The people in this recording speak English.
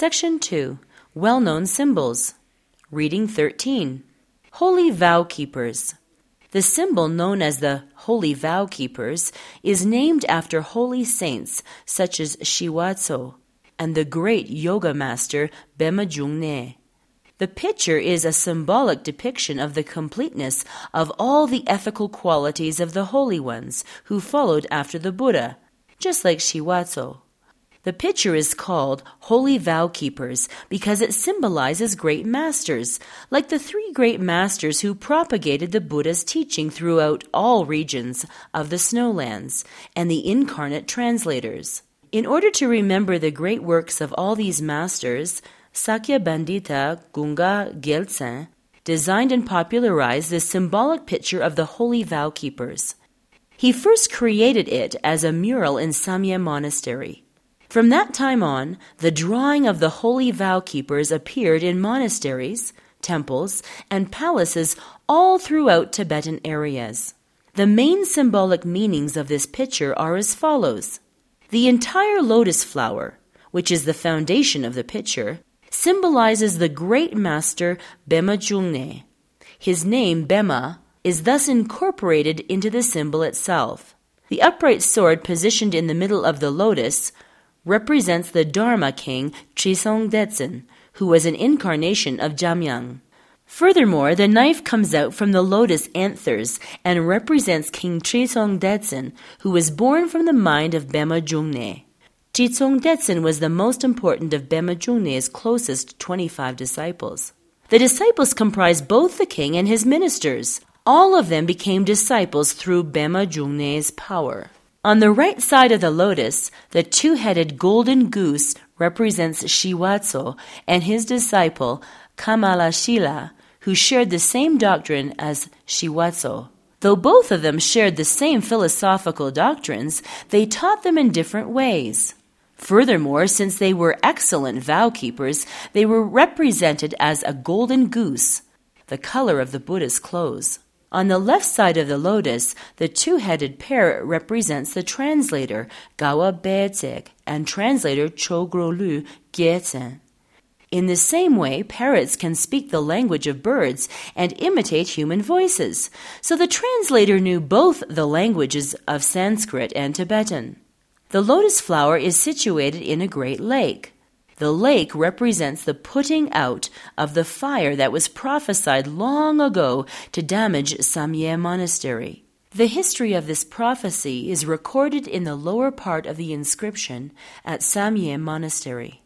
Section 2 Well known symbols. Reading 13 Holy Vow Keepers. The symbol known as the Holy Vow Keepers is named after holy saints such as Shiwatso and the great yoga master Bema Jungne. The picture is a symbolic depiction of the completeness of all the ethical qualities of the holy ones who followed after the Buddha, just like Shiwatso. The picture is called Holy Vow Keepers because it symbolizes great masters, like the three great masters who propagated the Buddha's teaching throughout all regions of the snowlands, and the incarnate translators. In order to remember the great works of all these masters, Sakya Bandita Gunga Gyaltsen designed and popularized the symbolic picture of the Holy Vow Keepers. He first created it as a mural in Samye Monastery. From that time on, the drawing of the holy vow keepers appeared in monasteries, temples, and palaces all throughout Tibetan areas. The main symbolic meanings of this picture are as follows The entire lotus flower, which is the foundation of the picture, symbolizes the great master Bema Jungne. His name, Bema, is thus incorporated into the symbol itself. The upright sword positioned in the middle of the lotus represents the Dharma king Trisong Detsen, who was an incarnation of Jamyang. Furthermore, the knife comes out from the lotus anthers and represents King Trisong Detsen, who was born from the mind of Bema Jungne. Trisong Detsen was the most important of Bema Jungne's closest 25 disciples. The disciples comprised both the king and his ministers. All of them became disciples through Bema Jungne's power. On the right side of the lotus, the two headed golden goose represents Shiwatso and his disciple Kamalashila, who shared the same doctrine as Shiwatso. Though both of them shared the same philosophical doctrines, they taught them in different ways. Furthermore, since they were excellent vow keepers, they were represented as a golden goose, the color of the Buddha's clothes. On the left side of the lotus, the two headed parrot represents the translator, Gawa Bezek, and translator Chogrolu Gyetsen. In the same way, parrots can speak the language of birds and imitate human voices, so the translator knew both the languages of Sanskrit and Tibetan. The lotus flower is situated in a great lake. The lake represents the putting out of the fire that was prophesied long ago to damage Samye Monastery. The history of this prophecy is recorded in the lower part of the inscription at Samye Monastery.